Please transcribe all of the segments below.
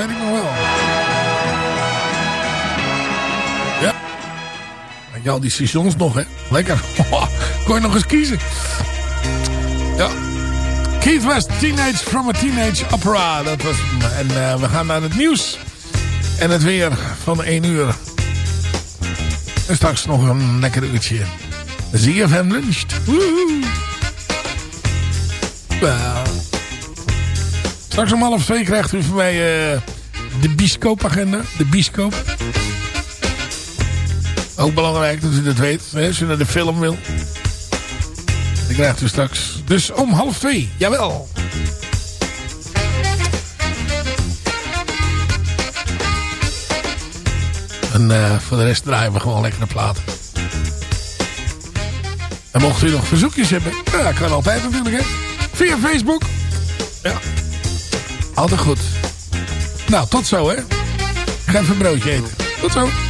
weet ik nog wel. Ja. Je al die stations nog, hè? Lekker. Kon je nog eens kiezen. Ja. Keith West, Teenage from a Teenage Opera. Dat was En uh, we gaan naar het nieuws. En het weer van 1 uur. En straks nog een lekker uurtje. ZFM luncht. Woehoe. Well. Straks om half twee krijgt u van mij uh, de bioscoopagenda. De bioscoop. Ook belangrijk dat u dat weet. Hè, als u naar de film wil. Die krijgt u straks. Dus om half twee. Jawel. En uh, voor de rest draaien we gewoon lekkere platen. En mocht u nog verzoekjes hebben. Ja, kan altijd natuurlijk hè. Via Facebook. Ja. Altijd goed. Nou, tot zo hè. Ik ga even een broodje eten. Tot zo.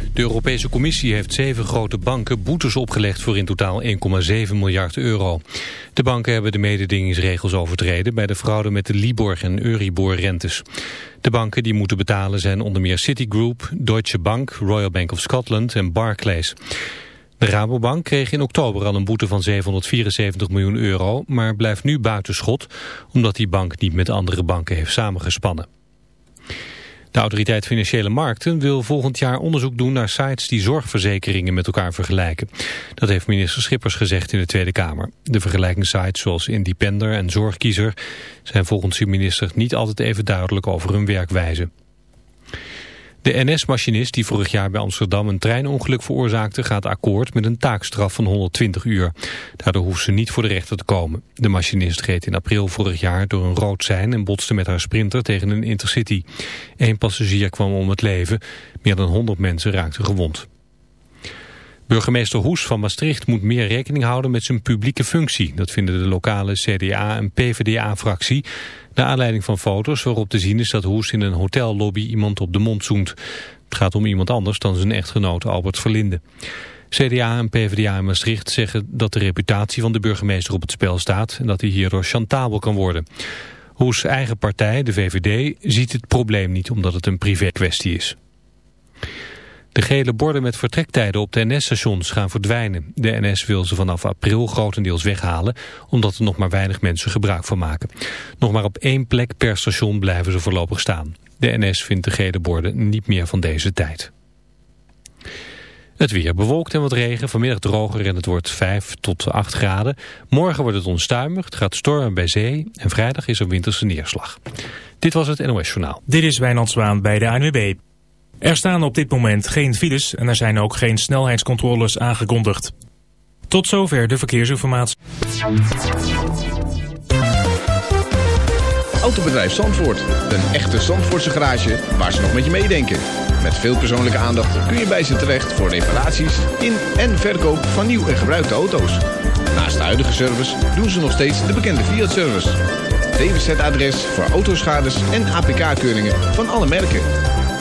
De Europese Commissie heeft zeven grote banken boetes opgelegd voor in totaal 1,7 miljard euro. De banken hebben de mededingingsregels overtreden bij de fraude met de Libor en Euribor rentes. De banken die moeten betalen zijn onder meer Citigroup, Deutsche Bank, Royal Bank of Scotland en Barclays. De Rabobank kreeg in oktober al een boete van 774 miljoen euro, maar blijft nu buitenschot omdat die bank niet met andere banken heeft samengespannen. De Autoriteit Financiële Markten wil volgend jaar onderzoek doen naar sites die zorgverzekeringen met elkaar vergelijken. Dat heeft minister Schippers gezegd in de Tweede Kamer. De vergelijkingssites zoals Independer en Zorgkiezer zijn volgens de minister niet altijd even duidelijk over hun werkwijze. De NS-machinist die vorig jaar bij Amsterdam een treinongeluk veroorzaakte... gaat akkoord met een taakstraf van 120 uur. Daardoor hoeft ze niet voor de rechter te komen. De machinist reed in april vorig jaar door een rood sein... en botste met haar sprinter tegen een intercity. Eén passagier kwam om het leven. Meer dan 100 mensen raakten gewond. Burgemeester Hoes van Maastricht moet meer rekening houden met zijn publieke functie. Dat vinden de lokale CDA- en PvdA-fractie. Naar aanleiding van foto's waarop te zien is dat Hoes in een hotellobby iemand op de mond zoent. Het gaat om iemand anders dan zijn echtgenoot Albert Verlinde. CDA en PvdA in Maastricht zeggen dat de reputatie van de burgemeester op het spel staat... en dat hij hierdoor chantabel kan worden. Hoes eigen partij, de VVD, ziet het probleem niet omdat het een privé kwestie is. De gele borden met vertrektijden op de NS-stations gaan verdwijnen. De NS wil ze vanaf april grotendeels weghalen, omdat er nog maar weinig mensen gebruik van maken. Nog maar op één plek per station blijven ze voorlopig staan. De NS vindt de gele borden niet meer van deze tijd. Het weer bewolkt en wat regen, vanmiddag droger en het wordt 5 tot 8 graden. Morgen wordt het onstuimig, het gaat stormen bij zee en vrijdag is er winterse neerslag. Dit was het NOS Journaal. Dit is Wijnand Zwaan bij de ANWB. Er staan op dit moment geen files en er zijn ook geen snelheidscontroles aangekondigd. Tot zover de verkeersinformatie. Autobedrijf Zandvoort. Een echte Zandvoortse garage waar ze nog met je meedenken. Met veel persoonlijke aandacht kun je bij ze terecht voor reparaties in en verkoop van nieuw en gebruikte auto's. Naast de huidige service doen ze nog steeds de bekende Fiat-service. DWZ-adres voor autoschades en APK-keuringen van alle merken.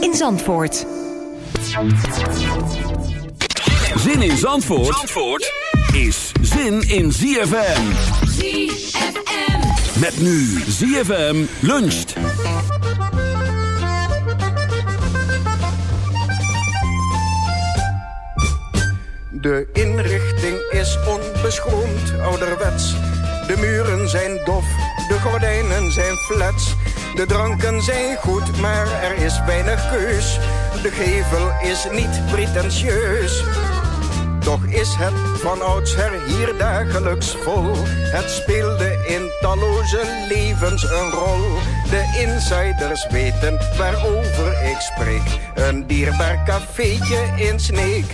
in Zandvoort. Zin in Zandvoort, Zandvoort is zin in ZFM. ZFM. Met nu ZFM luncht. De inrichting is onbeschroomd, ouderwets. De muren zijn dof, de gordijnen zijn flats. De dranken zijn goed, maar er is weinig keus. De gevel is niet pretentieus. Toch is het van oudsher hier dagelijks vol. Het speelde in talloze levens een rol. De insiders weten waarover ik spreek. Een dierbaar cafeetje in Sneek.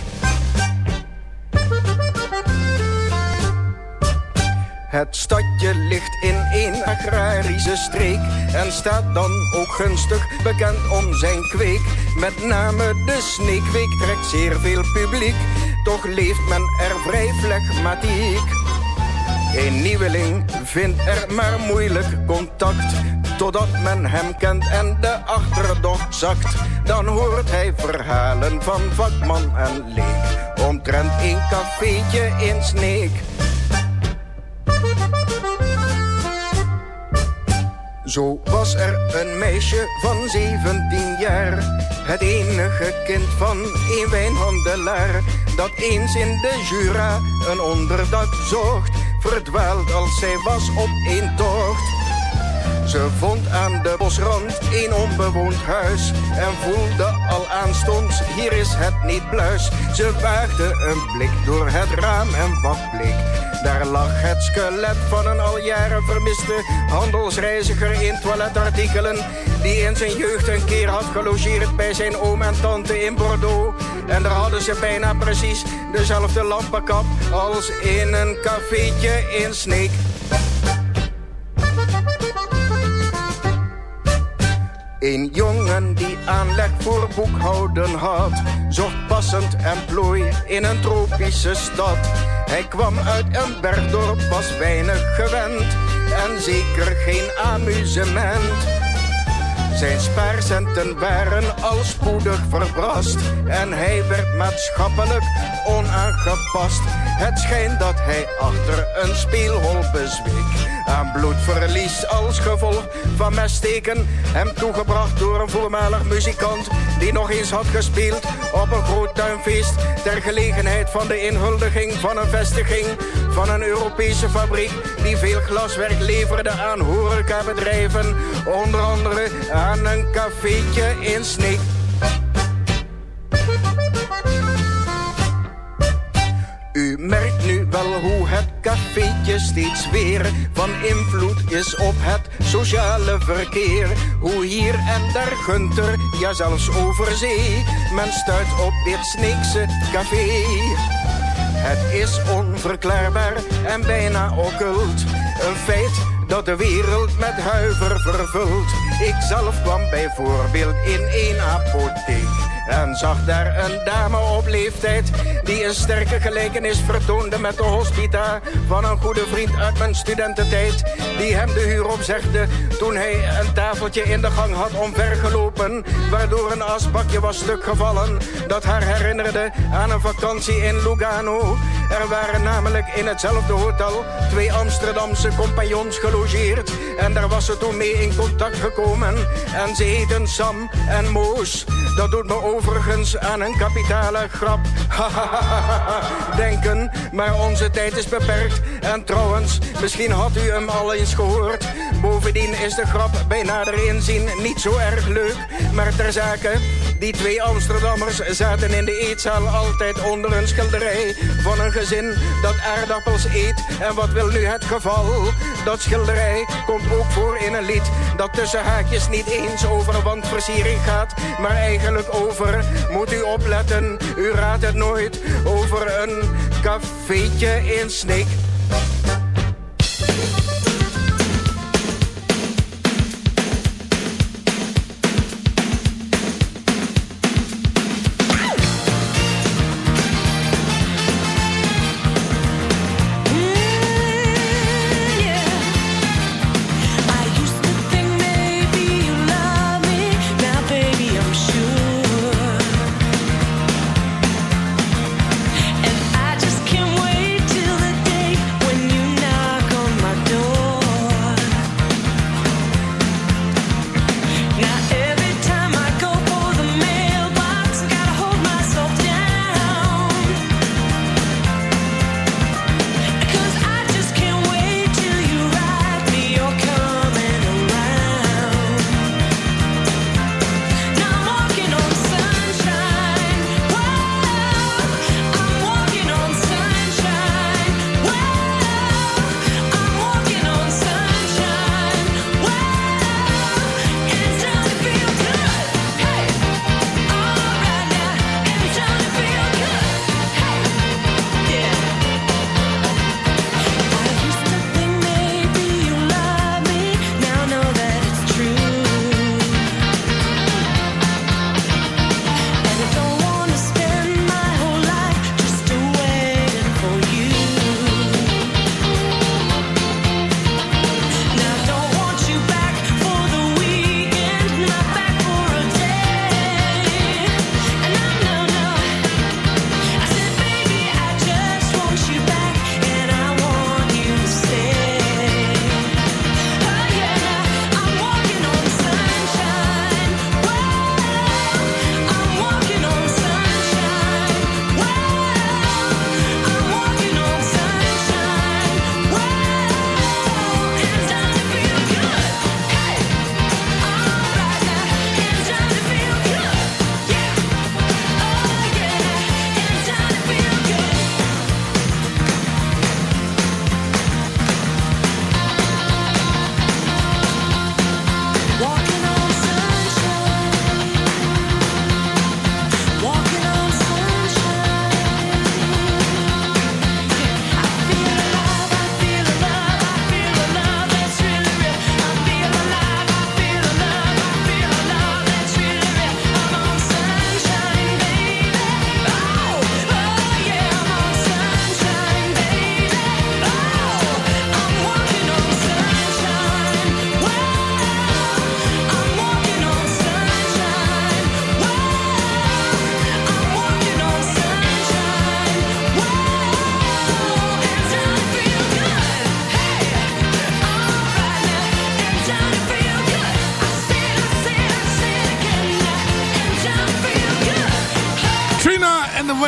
Het stadje ligt in een agrarische streek en staat dan ook gunstig bekend om zijn kweek. Met name de sneekweek trekt zeer veel publiek, toch leeft men er vrij flegmatiek. Een nieuweling vindt er maar moeilijk contact, totdat men hem kent en de achterdocht zakt. Dan hoort hij verhalen van vakman en leek, omtrent een cafeetje in Sneek. Zo was er een meisje van 17 jaar, het enige kind van een wijnhandelaar, dat eens in de Jura een onderdak zocht, verdwaald als zij was op een tocht. Ze vond aan de bosrand een onbewoond huis en voelde al aanstonds, hier is het niet pluis. Ze waagde een blik door het raam en wat bleek. Daar lag het skelet van een al jaren vermiste handelsreiziger in toiletartikelen. Die in zijn jeugd een keer had gelogeerd bij zijn oom en tante in Bordeaux. En daar hadden ze bijna precies dezelfde lampenkap als in een cafeetje in Sneek. Een jongen die aanleg voor boekhouden had, zocht passend emplooi in een tropische stad. Hij kwam uit een bergdorp, was weinig gewend en zeker geen amusement. Zijn spaarcenten waren al spoedig verbrast en hij werd maatschappelijk onaangepast. Het schijnt dat hij achter een speelhol bezweek. Aan bloedverlies als gevolg van messteken. Hem toegebracht door een voormalig muzikant die nog eens had gespeeld op een groot tuinfeest. Ter gelegenheid van de inhuldiging van een vestiging van een Europese fabriek die veel glaswerk leverde aan horecabedrijven. Onder andere aan een cafeetje in Sneek. Merkt nu wel hoe het cafeetje steeds weer van invloed is op het sociale verkeer. Hoe hier en daar Gunter, ja zelfs over zee, men stuit op dit Sneekse café. Het is onverklaarbaar en bijna occult. Een feit dat de wereld met huiver vervult. Ik zelf kwam bijvoorbeeld in één apotheek. En zag daar een dame op leeftijd die een sterke gelijkenis vertoonde met de hospita van een goede vriend uit mijn studententijd. Die hem de huur opzegde toen hij een tafeltje in de gang had omvergelopen. Waardoor een asbakje was stuk gevallen dat haar herinnerde aan een vakantie in Lugano. Er waren namelijk in hetzelfde hotel twee Amsterdamse compagnons gelogeerd. En daar was ze toen mee in contact gekomen. En ze heten Sam en Moos. Dat doet me overigens aan een kapitale grap. Denken, maar onze tijd is beperkt. En trouwens, misschien had u hem al eens gehoord. Bovendien is de grap bij nader inzien niet zo erg leuk. Maar ter zake, die twee Amsterdammers zaten in de eetzaal altijd onder een schilderij van een gezin dat aardappels eet. En wat wil nu het geval? Dat schilderij komt ook voor in een lied dat tussen haakjes niet eens over wandversiering gaat, maar eigenlijk over, moet u opletten, u raadt het nooit, over een cafeetje in Sneek.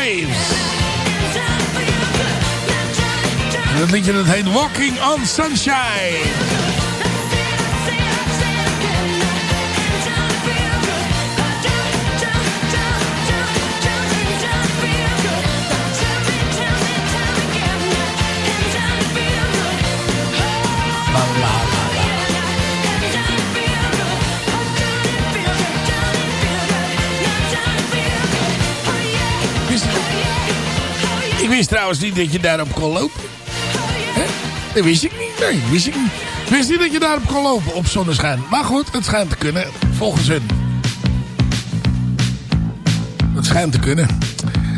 En dat liedje dat heet Walking on Sunshine. wist trouwens niet dat je daarop kon lopen. Hè? Dat wist ik niet. Nee, wist ik niet. Wist niet dat je daarop kon lopen op zonneschijn. Maar goed, het schijnt te kunnen. Volgens hun. Het schijnt te kunnen.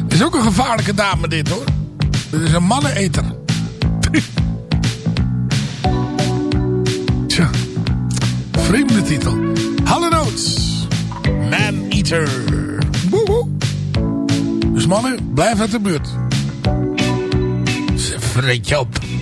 Het is ook een gevaarlijke dame dit hoor. Dit is een manneneter. Tja. Vreemde titel. Hallo Notes. Man Eater. Woehoe. Dus mannen, blijf uit de buurt. för the job.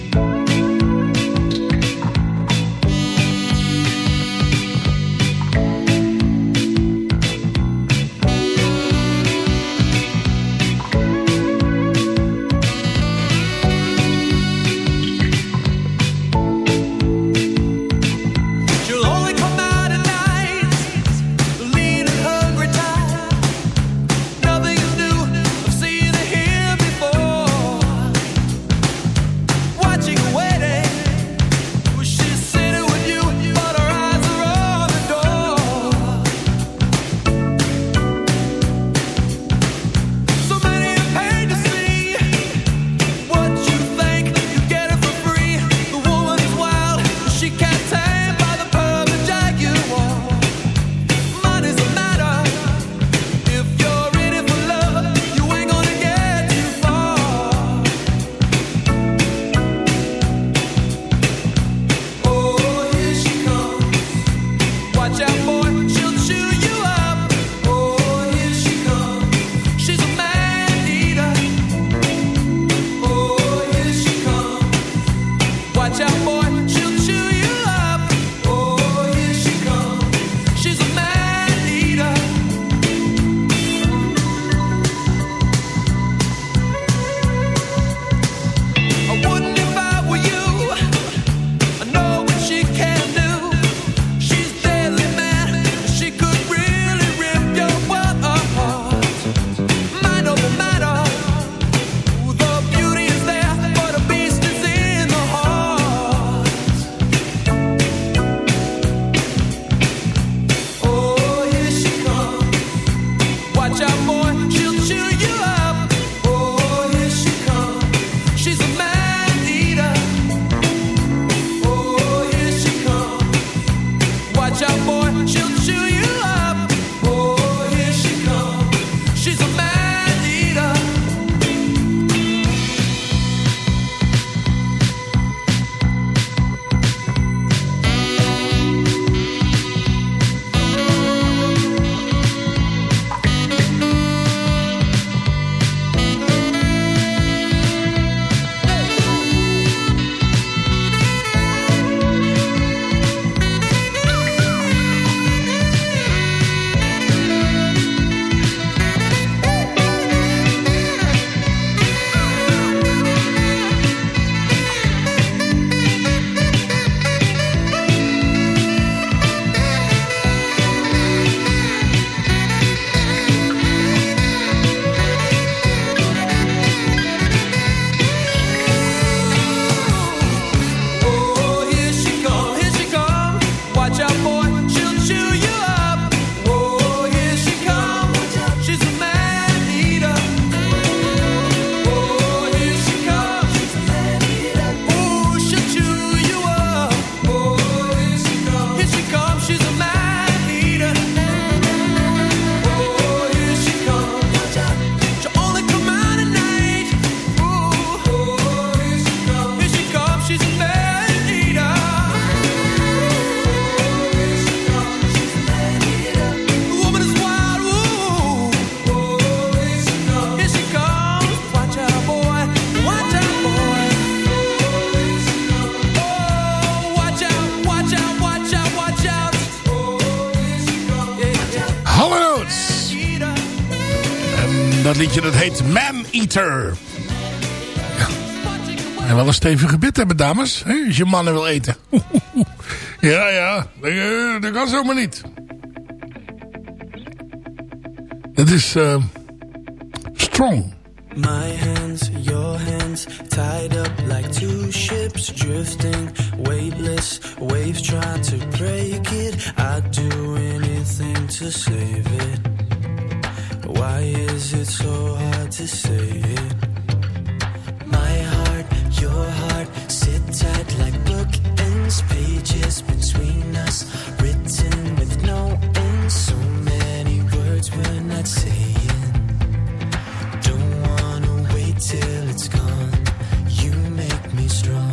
Heet Man Eater. Ja. En wel een stevige bit hebben, dames. Hè, als je mannen wil eten. ja, ja. Dat, eh, dat kan zomaar niet. Dat is... eh, strong. My hands, your hands, tied up like two ships drifting, weightless, waves try to break it. I'd do anything to save it. Why is it so hard to say it? My heart, your heart, sit tight like bookends, pages between us, written with no end. So many words we're not saying. Don't wanna wait till it's gone. You make me strong.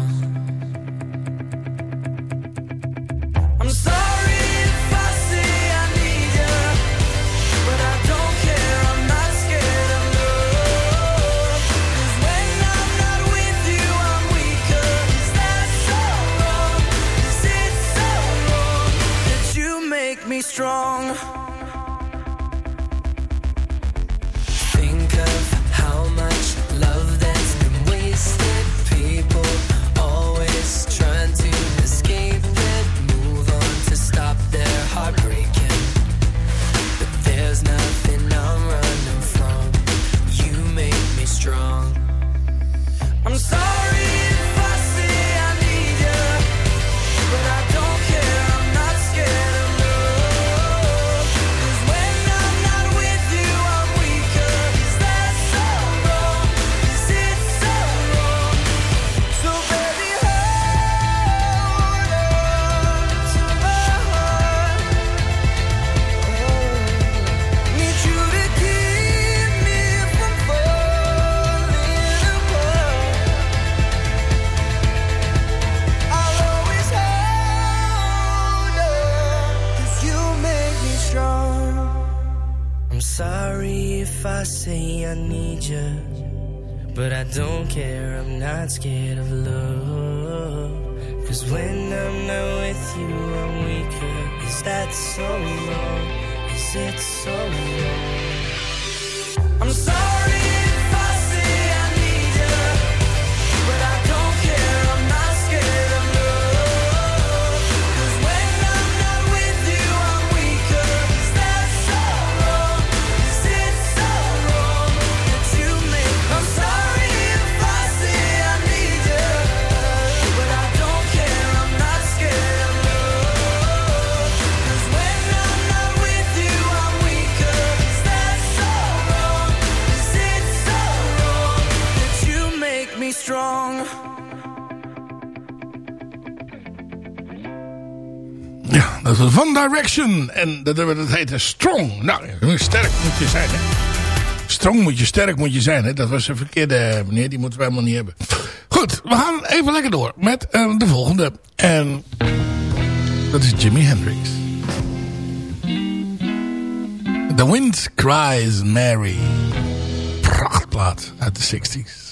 Cause when I'm not with you, I'm weaker. Is that so wrong? Is it so wrong? One Direction. En dat, dat heette Strong. Nou, sterk moet je zijn, hè. Strong moet je, sterk moet je zijn, hè. Dat was een verkeerde meneer, die moeten we helemaal niet hebben. Goed, we gaan even lekker door met eh, de volgende. En dat is Jimi Hendrix. The Wind Cries Mary. Prachtplaat uit de 60s.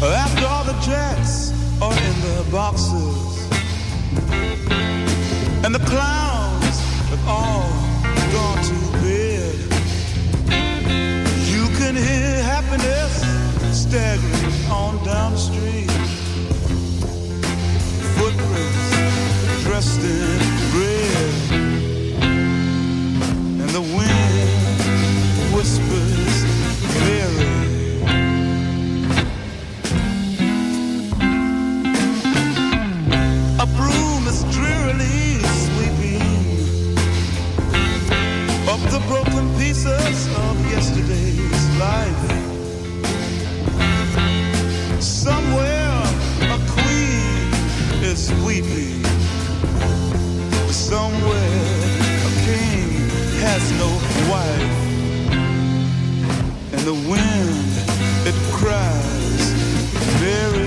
After all the jets boxes. And the clowns have all gone to bed. You can hear happiness staggering on down the street. Footprints dressed in the broken pieces of yesterday's life. Somewhere a queen is weeping. Somewhere a king has no wife. And the wind, it cries very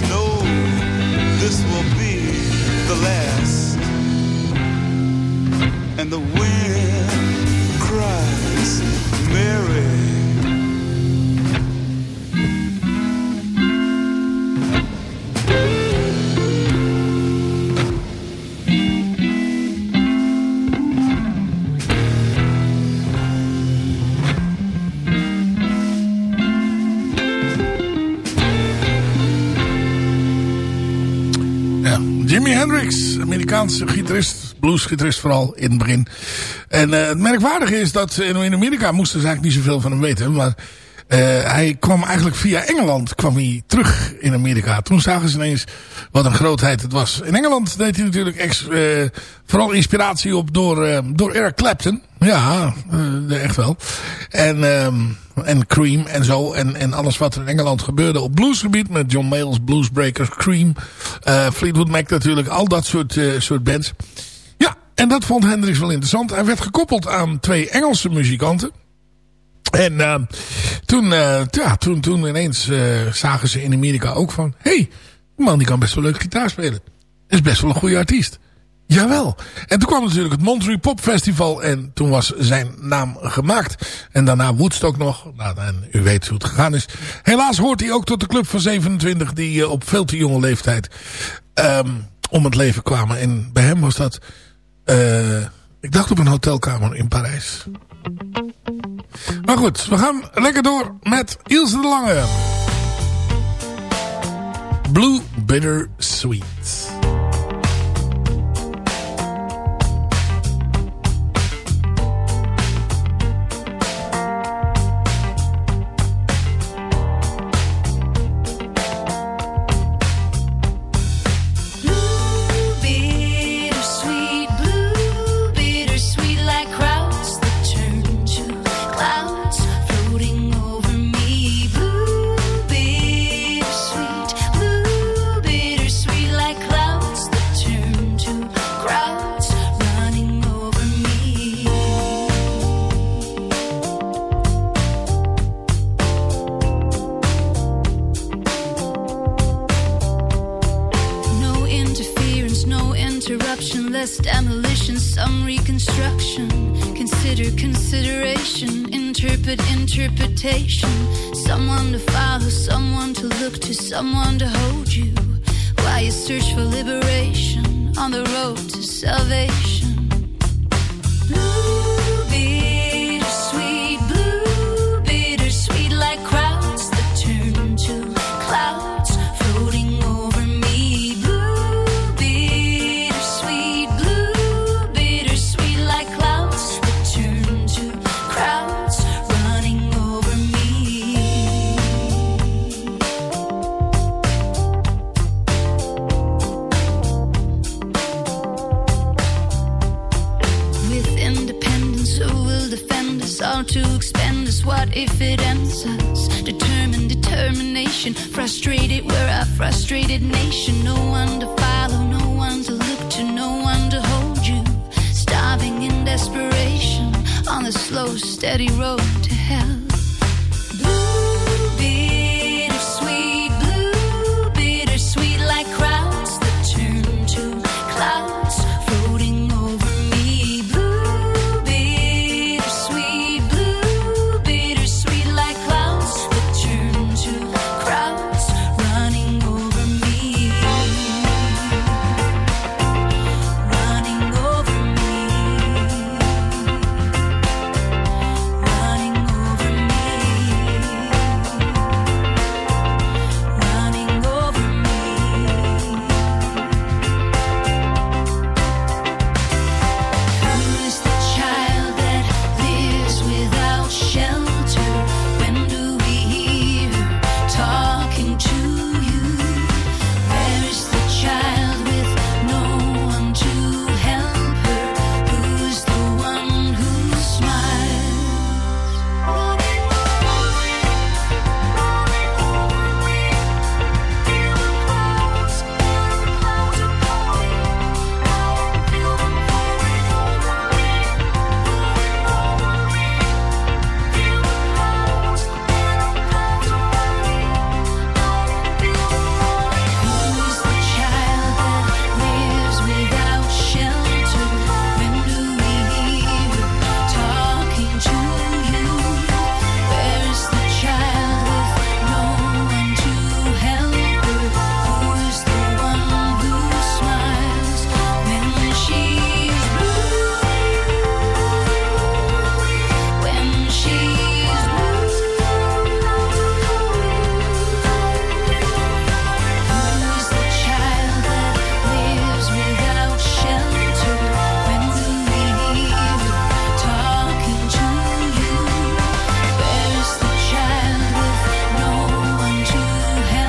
whispers, No, this will be the last. And the wind cries, Mary. Amerikaanse gitarist, bluesgitarist vooral in het begin. En eh, het merkwaardige is dat in, Amerika moesten ze eigenlijk niet zoveel van hem weten. Maar eh, hij kwam eigenlijk via Engeland kwam hij terug in Amerika. Toen zagen ze ineens wat een grootheid het was. In Engeland deed hij natuurlijk ex, eh, vooral inspiratie op door, door Eric Clapton. Ja, echt wel. En, ehm, en Cream en zo. En, en alles wat er in Engeland gebeurde op bluesgebied. Met John Mayall's Bluesbreakers, Cream. eh, Fleetwood Mac natuurlijk. Al dat soort, eh, soort bands. Ja, en dat vond Hendrix wel interessant. Hij werd gekoppeld aan twee Engelse muzikanten. En eh, toen, ja, toen, toen ineens zagen ze in Amerika ook van... Hé, hey, die man die kan best wel leuk gitaar spelen. Is best wel een goede artiest. Jawel. En toen kwam natuurlijk het Monterey Pop Festival. En toen was zijn naam gemaakt. En daarna Woodstock nog. Nou, en u weet hoe het gegaan is. Helaas hoort hij ook tot de club van 27. Die eh, op veel te jonge leeftijd ehm, om het leven kwamen. En bij hem was dat... eh, ik dacht op een hotelkamer in Parijs. Maar goed, we gaan lekker door met Ilse de Lange. Blue Bitter Sweet.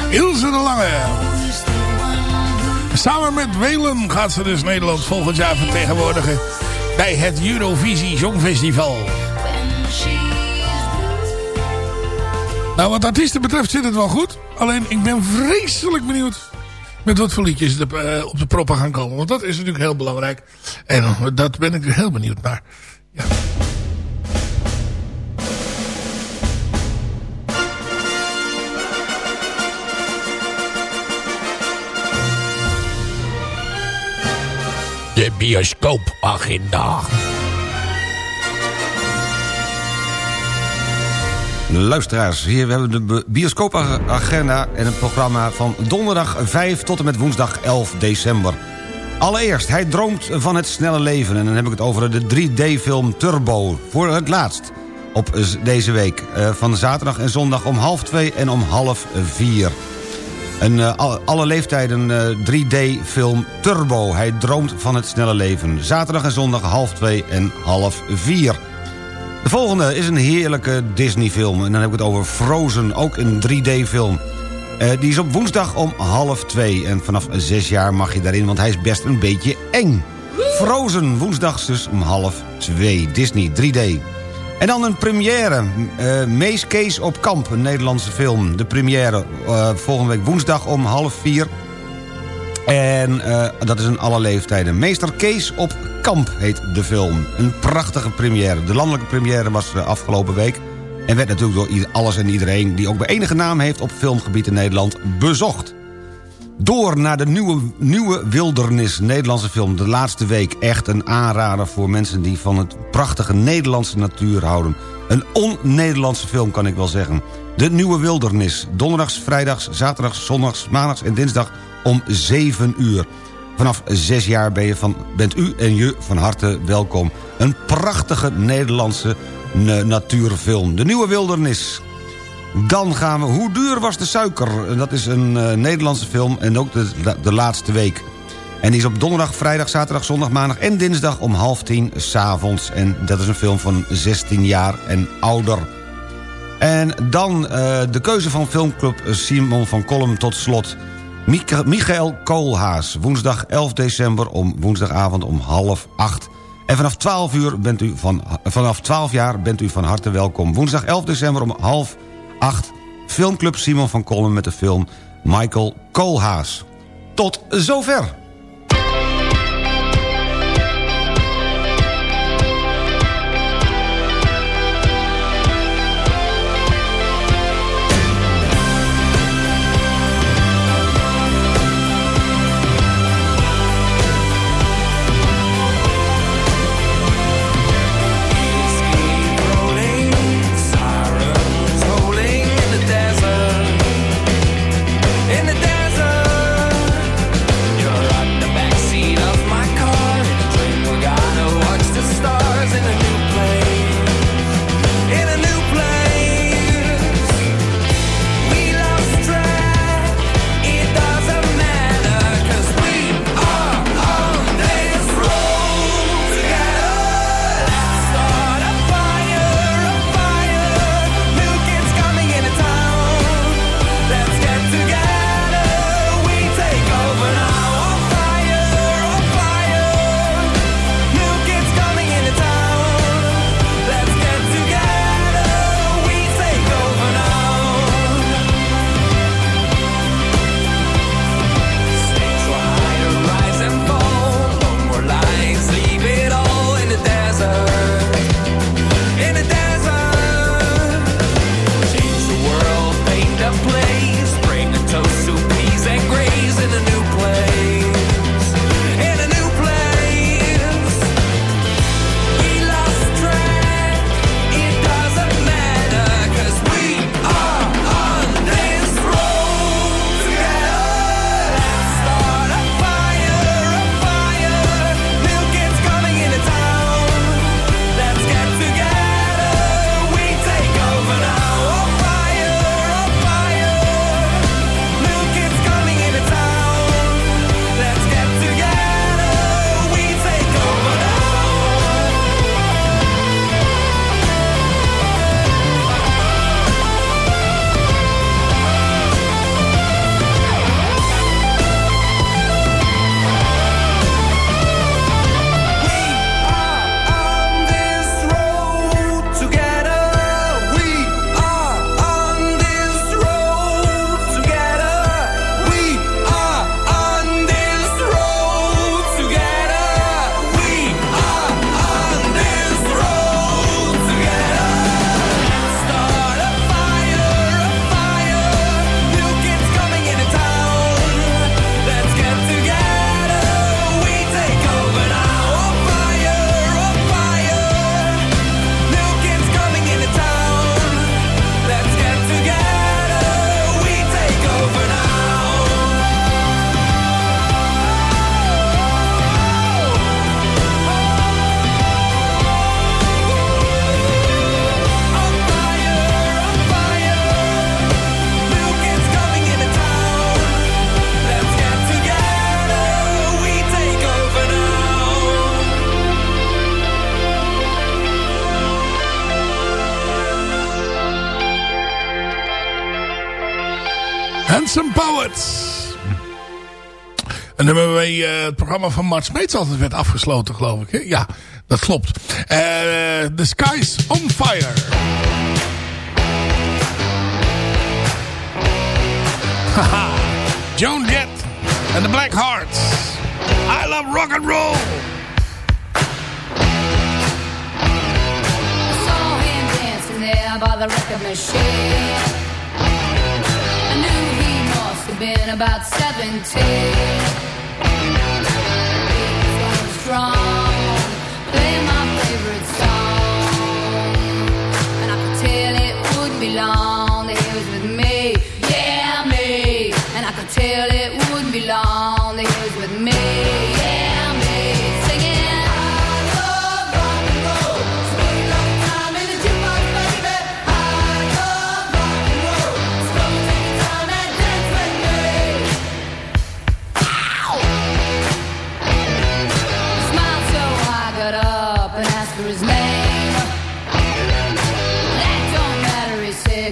Ilse de Lange. Samen met Welen gaat ze dus Nederland volgend jaar vertegenwoordigen bij het Eurovisie Songfestival. Nou, wat artiesten betreft zit het wel goed. Alleen, ik ben vreselijk benieuwd met wat voor liedjes er eh, op de proppen gaan komen. Want dat is natuurlijk heel belangrijk. En uh, dat ben ik heel benieuwd naar. Ja. Bioscoopagenda. Luisteraars, hier we hebben de bioscoopagenda en het programma van donderdag 5 tot en met woensdag 11 december. Allereerst, hij droomt van het snelle leven en dan heb ik het over de 3D-film Turbo. Voor het laatst op deze week uh, van zaterdag en zondag om half 2 en om half 4. Een uh, alle leeftijden uh, 3D-film Turbo. Hij droomt van het snelle leven. Zaterdag en zondag half 2 en half 4. De volgende is een heerlijke Disney-film. En dan heb ik het over Frozen, ook een 3D-film. Uh, die is op woensdag om half 2. En vanaf 6 jaar mag je daarin, want hij is best een beetje eng. Frozen, woensdags dus om half 2. Disney 3D. En dan een première. Uh, Mees Kees op Kamp, een Nederlandse film. De première uh, volgende week woensdag om half 4. En uh, dat is in alle leeftijden. Meester Kees op Kamp heet de film. Een prachtige première. De landelijke première was afgelopen week. En werd natuurlijk door alles en iedereen... die ook bij enige naam heeft op filmgebied in Nederland bezocht. Door naar de nieuwe, nieuwe Wildernis, Nederlandse film. De laatste week echt een aanrader voor mensen die van het prachtige Nederlandse natuur houden. Een on-Nederlandse film kan ik wel zeggen. De Nieuwe Wildernis. Donderdags, vrijdags, zaterdags, zondags, maandags en dinsdag om 7 uur. Vanaf 6 jaar ben je van, bent u en je van harte welkom. Een prachtige Nederlandse natuurfilm. De Nieuwe Wildernis. Dan gaan we... Hoe duur was de suiker? Dat is een uh, Nederlandse film en ook de, de laatste week. En die is op donderdag, vrijdag, zaterdag, zondag, maandag en dinsdag om half tien s'avonds. En dat is een film van 16 jaar en ouder. En dan uh, de keuze van filmclub Simon van Kolm tot slot. Michael Koolhaas, woensdag 11 december om woensdagavond om half acht. En vanaf 12, uur bent u van, vanaf 12 jaar bent u van harte welkom. Woensdag 11 december om half 8. Filmclub Simon van Kolm met de film Michael Koolhaas. Tot zover. Waarmee eh, het programma van Mart Smeets altijd werd afgesloten, geloof ik. Hè? Ja, dat klopt. Eh, the Sky's on Fire. Haha. Joan Jett and the Black Hearts. I love rock and roll. there by the record machine. I knew he must have been about 17. He was going strong,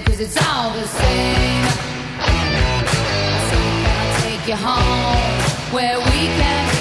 'cause it's all the same. So can I take you home where we can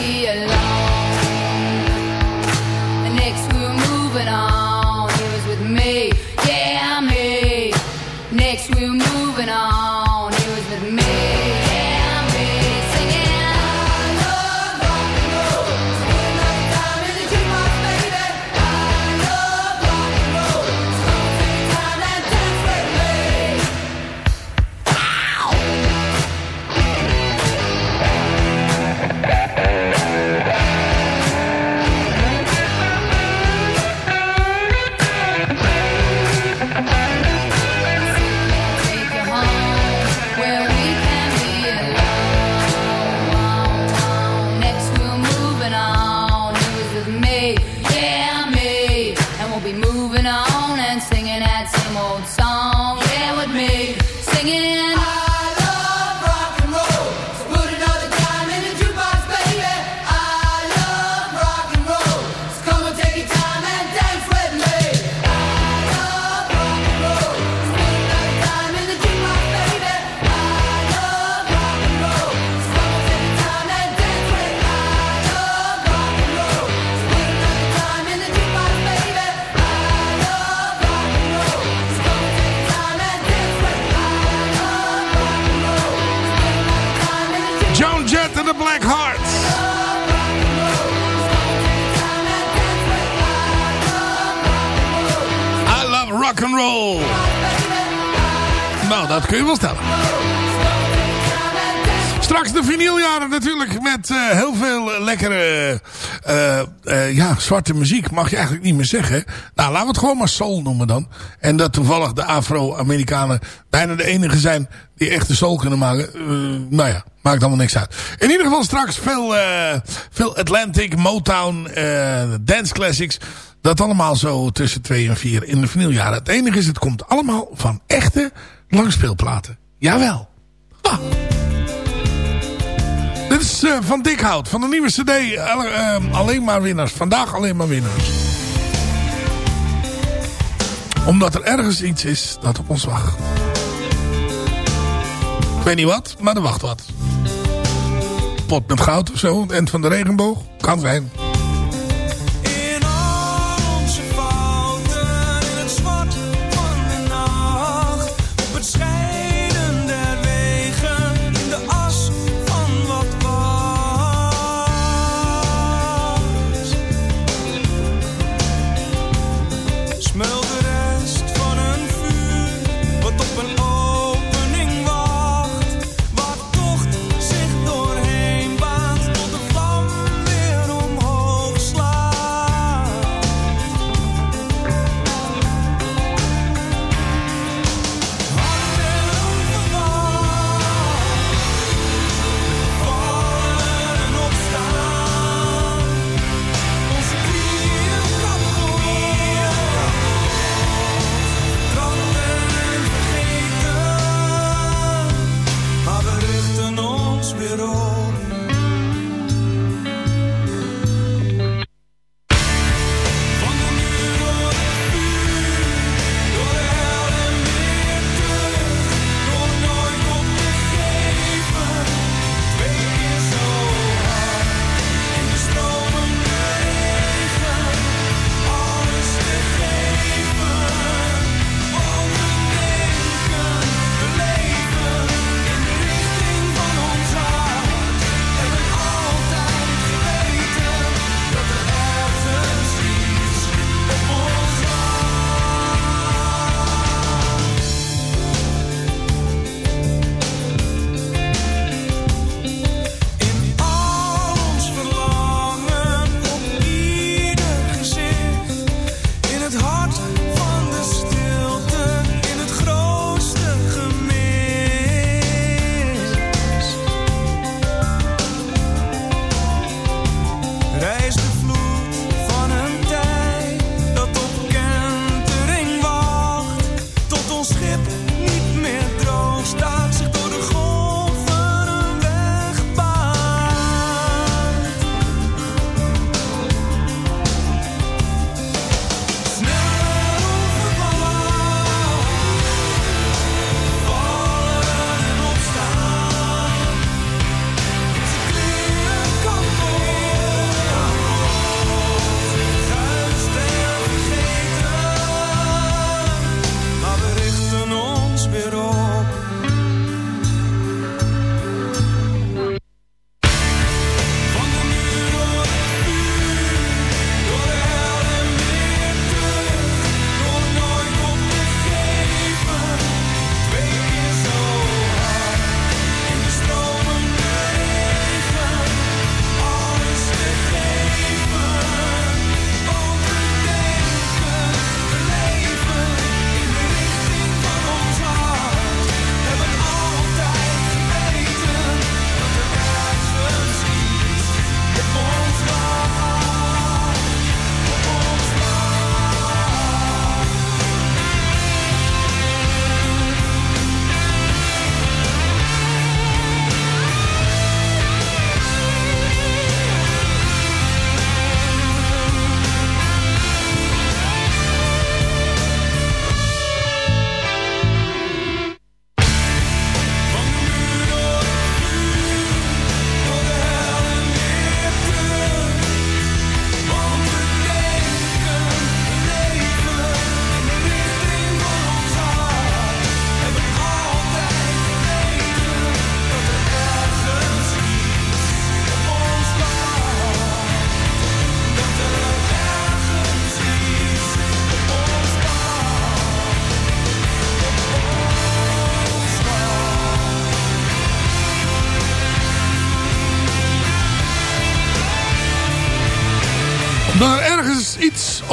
dat kun je wel stellen. Straks de vinyljaren natuurlijk met eh, heel veel lekkere eh, eh, ja, zwarte muziek. Mag je eigenlijk niet meer zeggen. Nou, laten we het gewoon maar soul noemen dan. En dat toevallig de Afro-Amerikanen bijna de enige zijn die echt de soul kunnen maken. Nou ja, maakt allemaal niks uit. In ieder geval straks veel, veel Atlantic, Motown, dance classics. Dat allemaal zo tussen 2 en 4 in de vinyljaren. Het enige is, het komt allemaal van echte langspeelplaten. Jawel. Dit is eh, van Dikhout, van de nieuwe cd. alle- eh, alleen maar winnaars. Vandaag alleen maar winnaars. Omdat er ergens iets is dat op ons wacht. Ik weet niet wat, maar er wacht wat. Pot met goud of zo, het eind van de regenboog. Kan zijn.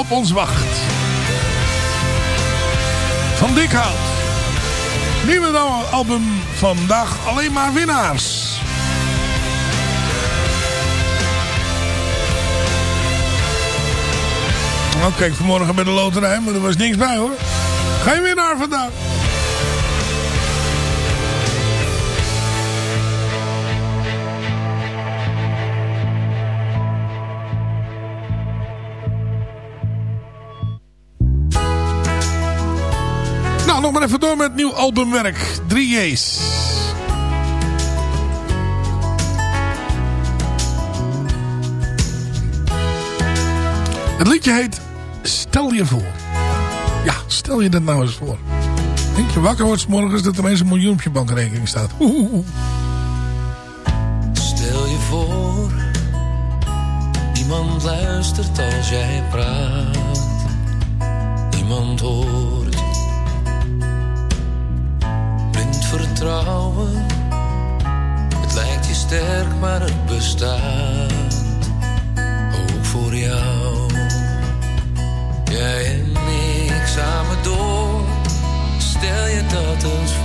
Op ons wacht. Van Dikhout. Nieuwe album vandaag alleen maar winnaars. Nou, kijk vanmorgen bij de loterij, maar er was niks bij hoor. Geen winnaar vandaag. Nog maar even door met nieuw albumwerk. 3J's. Het liedje heet Stel je voor. Ja, stel je dat nou eens voor. Denk je wakker wordt morgens dat er ineens een miljoen op je bankrekening staat. Oeh. Stel je voor, niemand luistert als jij praat. Maar het bestaat. Ook voor jou. Jij en ik samen door, stel je dat eens voor.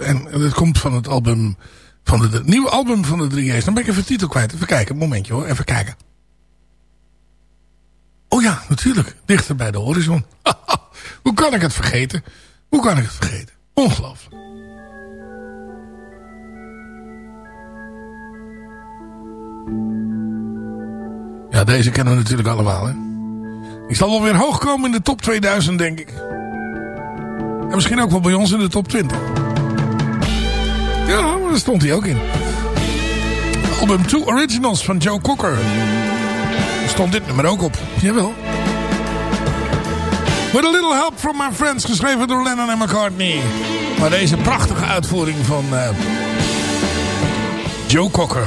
En het komt van het album van de nieuwe album van de 3J's. Dan ben ik even de titel kwijt. Even kijken, momentje hoor. Even kijken. Oh ja, natuurlijk. Dichter bij de horizon. Hoe kan ik het vergeten? Hoe kan ik het vergeten? Ongelooflijk. Ja, deze kennen we natuurlijk allemaal, hè. Die zal wel weer hoog komen in de top 2000, denk ik. En misschien ook wel bij ons in de top 20. Ja, daar stond hij ook in. Album 2 Originals van Joe Cocker. Stond dit nummer ook op. Jawel. With a little help from my friends, geschreven door Lennon en McCartney. Maar deze prachtige uitvoering van eh, Joe Cocker.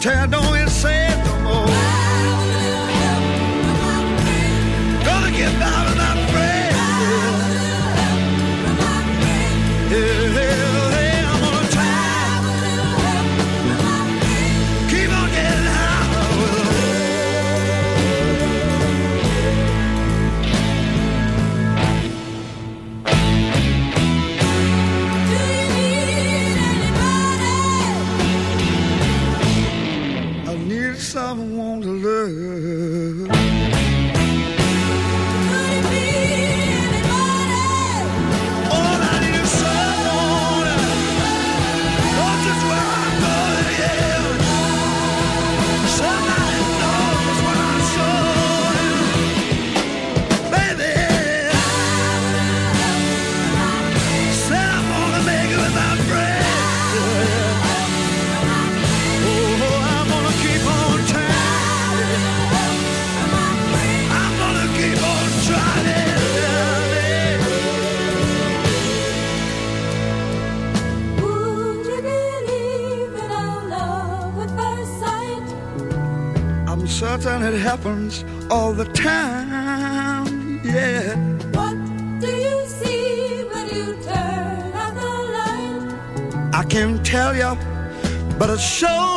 Own? I happens all the time. Yeah. What do you see when you turn out the light? I can't tell you, but it sure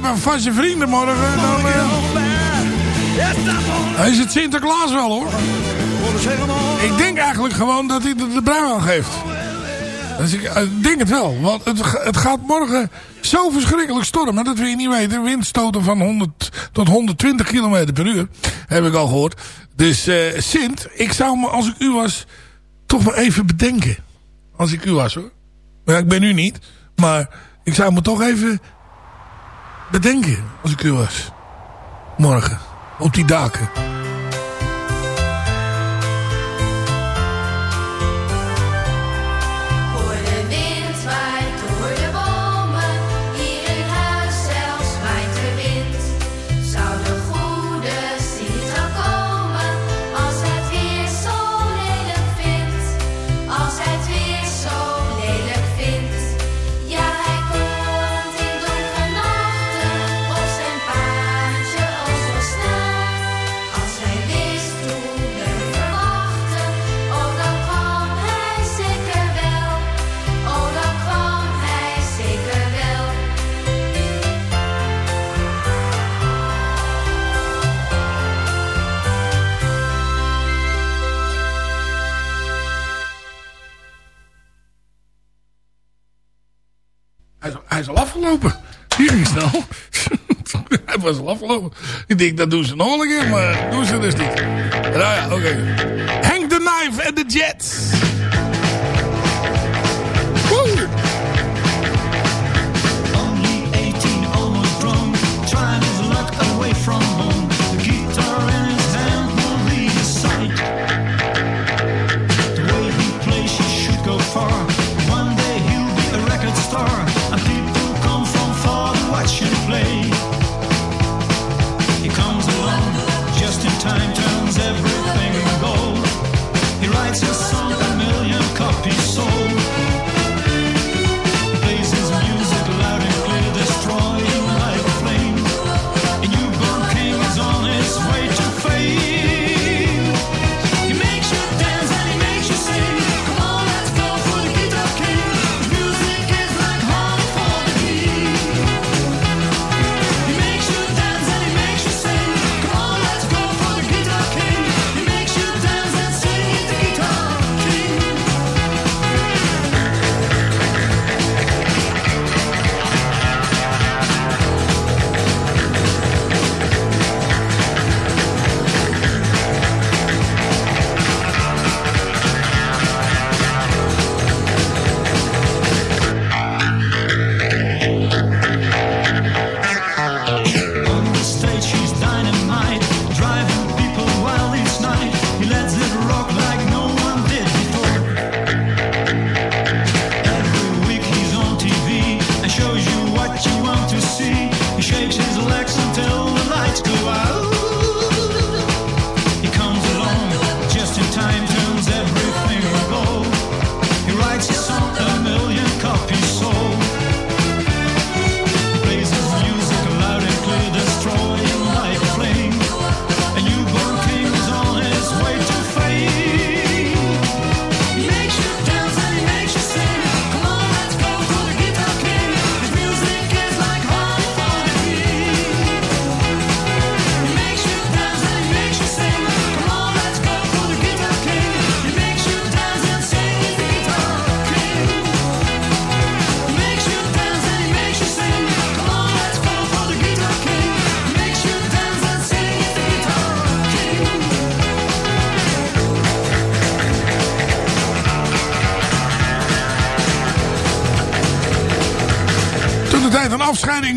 heeft van zijn vrienden morgen, dan eh, is het Sinterklaas wel hoor. Ik denk eigenlijk gewoon dat hij er de brui aan geeft. Dus ik eh, denk het wel, want het, het gaat morgen zo verschrikkelijk stormen. Dat wil je niet weten. Windstoten van 100 tot 120 km per uur, heb ik al gehoord. Dus eh Sint, ik zou me als ik u was toch wel even bedenken. Als ik u was hoor. Maar ja, ik ben u niet. Maar ik zou me toch even bedenken als ik u was. Morgen. Op die daken. was al afgelopen. Ik denk, dat doen ze nog een keer, maar doen ze dus niet. Nou ja, oké. Okay. Hang the knife and the jets.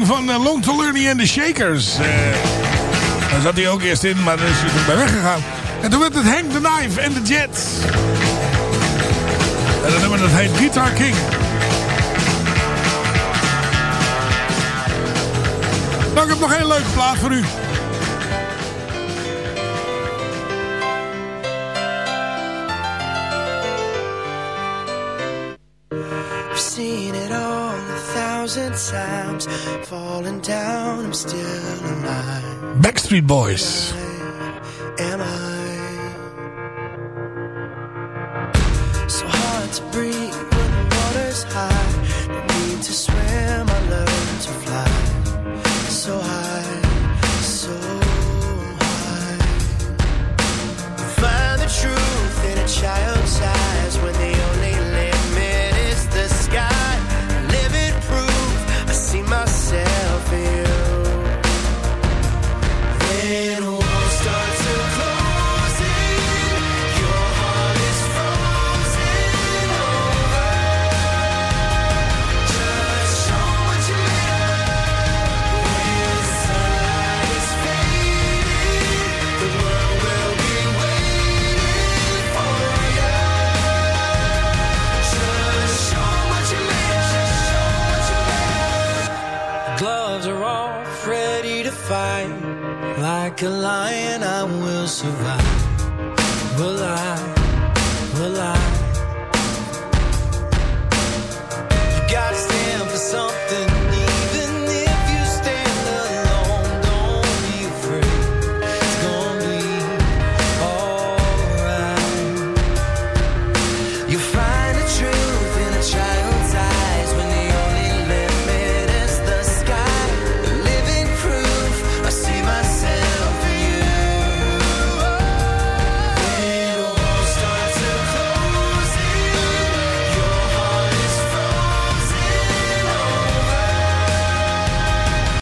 van uh, Long to Learning and the Shakers. Uh, daar zat hij ook eerst in, maar daar is hij bij weggegaan. En toen werd het Hang the Knife en the Jets. En dat we dat heet Guitar King. Dan heb ik nog een leuke plaat voor u. Seen it all. thousand times. Falling down, I'm still alive. Backstreet Boys.